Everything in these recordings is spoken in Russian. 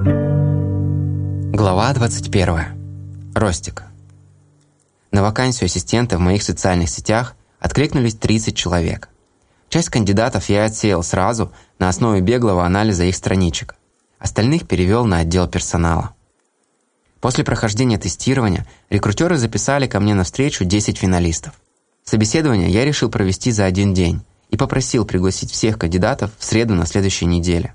Глава 21. Ростик. На вакансию ассистента в моих социальных сетях откликнулись 30 человек. Часть кандидатов я отсеял сразу на основе беглого анализа их страничек. Остальных перевел на отдел персонала. После прохождения тестирования рекрутеры записали ко мне на встречу 10 финалистов. Собеседование я решил провести за один день и попросил пригласить всех кандидатов в среду на следующей неделе.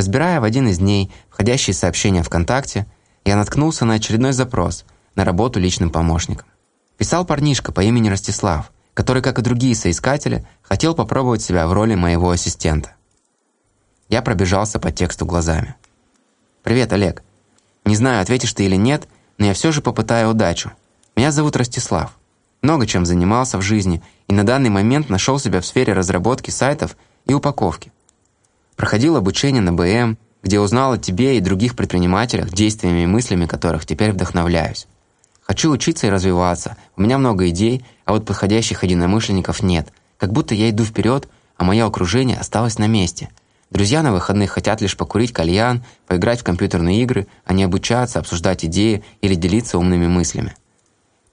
Разбирая в один из дней входящие сообщения ВКонтакте, я наткнулся на очередной запрос на работу личным помощником. Писал парнишка по имени Ростислав, который, как и другие соискатели, хотел попробовать себя в роли моего ассистента. Я пробежался по тексту глазами. «Привет, Олег. Не знаю, ответишь ты или нет, но я все же попытаю удачу. Меня зовут Ростислав. Много чем занимался в жизни и на данный момент нашел себя в сфере разработки сайтов и упаковки. Проходил обучение на БМ, где узнал о тебе и других предпринимателях, действиями и мыслями которых теперь вдохновляюсь. Хочу учиться и развиваться, у меня много идей, а вот подходящих единомышленников нет. Как будто я иду вперед, а мое окружение осталось на месте. Друзья на выходных хотят лишь покурить кальян, поиграть в компьютерные игры, а не обучаться, обсуждать идеи или делиться умными мыслями.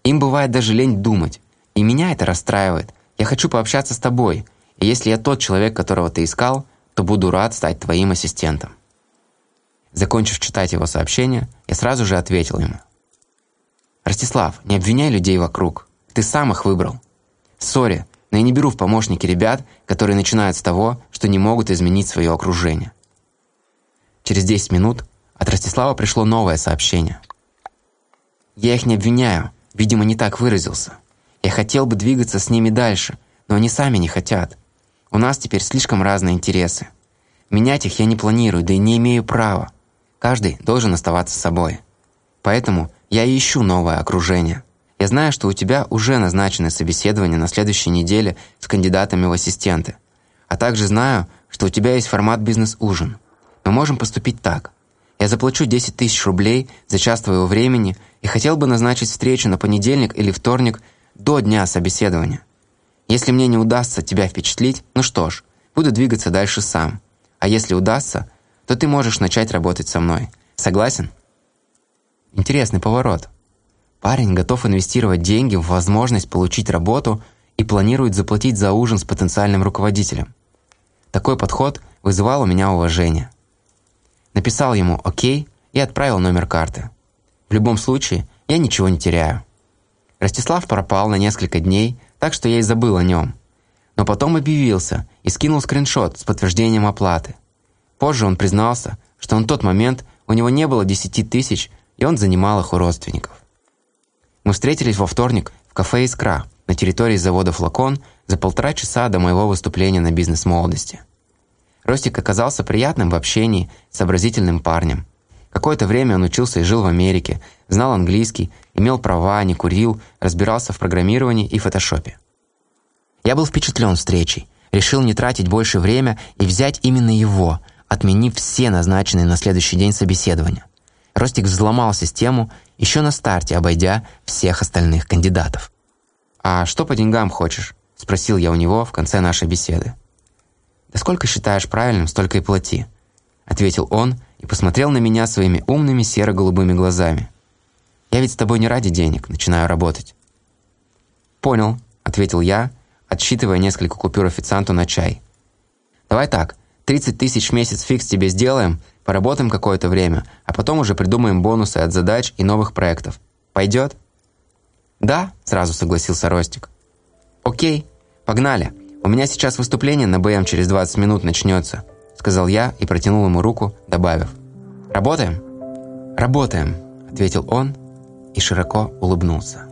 Им бывает даже лень думать. И меня это расстраивает. Я хочу пообщаться с тобой. И если я тот человек, которого ты искал – то буду рад стать твоим ассистентом». Закончив читать его сообщение, я сразу же ответил ему. «Ростислав, не обвиняй людей вокруг. Ты сам их выбрал. Сори, но я не беру в помощники ребят, которые начинают с того, что не могут изменить свое окружение». Через 10 минут от Ростислава пришло новое сообщение. «Я их не обвиняю, видимо, не так выразился. Я хотел бы двигаться с ними дальше, но они сами не хотят. У нас теперь слишком разные интересы. Менять их я не планирую, да и не имею права. Каждый должен оставаться собой. Поэтому я ищу новое окружение. Я знаю, что у тебя уже назначено собеседование на следующей неделе с кандидатами в ассистенты. А также знаю, что у тебя есть формат бизнес-ужин. Мы можем поступить так. Я заплачу 10 тысяч рублей за час твоего времени и хотел бы назначить встречу на понедельник или вторник до дня собеседования. Если мне не удастся тебя впечатлить, ну что ж, буду двигаться дальше сам. А если удастся, то ты можешь начать работать со мной. Согласен? Интересный поворот. Парень готов инвестировать деньги в возможность получить работу и планирует заплатить за ужин с потенциальным руководителем. Такой подход вызывал у меня уважение. Написал ему «Окей» и отправил номер карты. В любом случае, я ничего не теряю. Ростислав пропал на несколько дней, так что я и забыл о нем. Но потом объявился и скинул скриншот с подтверждением оплаты. Позже он признался, что на тот момент у него не было 10 тысяч, и он занимал их у родственников. Мы встретились во вторник в кафе «Искра» на территории завода «Флакон» за полтора часа до моего выступления на бизнес-молодости. Ростик оказался приятным в общении, сообразительным парнем. Какое-то время он учился и жил в Америке, знал английский, имел права, не курил, разбирался в программировании и фотошопе. Я был впечатлен встречей, решил не тратить больше время и взять именно его, отменив все назначенные на следующий день собеседования. Ростик взломал систему, еще на старте обойдя всех остальных кандидатов. «А что по деньгам хочешь?» – спросил я у него в конце нашей беседы. «Да сколько считаешь правильным, столько и плати», – ответил он и посмотрел на меня своими умными серо-голубыми глазами. «Я ведь с тобой не ради денег начинаю работать». «Понял», — ответил я, отсчитывая несколько купюр официанту на чай. «Давай так, 30 тысяч в месяц фикс тебе сделаем, поработаем какое-то время, а потом уже придумаем бонусы от задач и новых проектов. Пойдет?» «Да», — сразу согласился Ростик. «Окей, погнали. У меня сейчас выступление на БМ через 20 минут начнется сказал я и протянул ему руку, добавив. «Работаем?» «Работаем», — ответил он и широко улыбнулся.